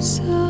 so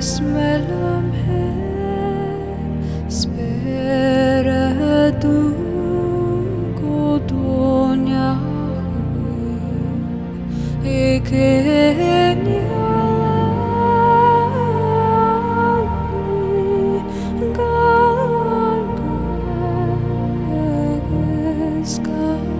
اسملم ہے سپیرہ دور sky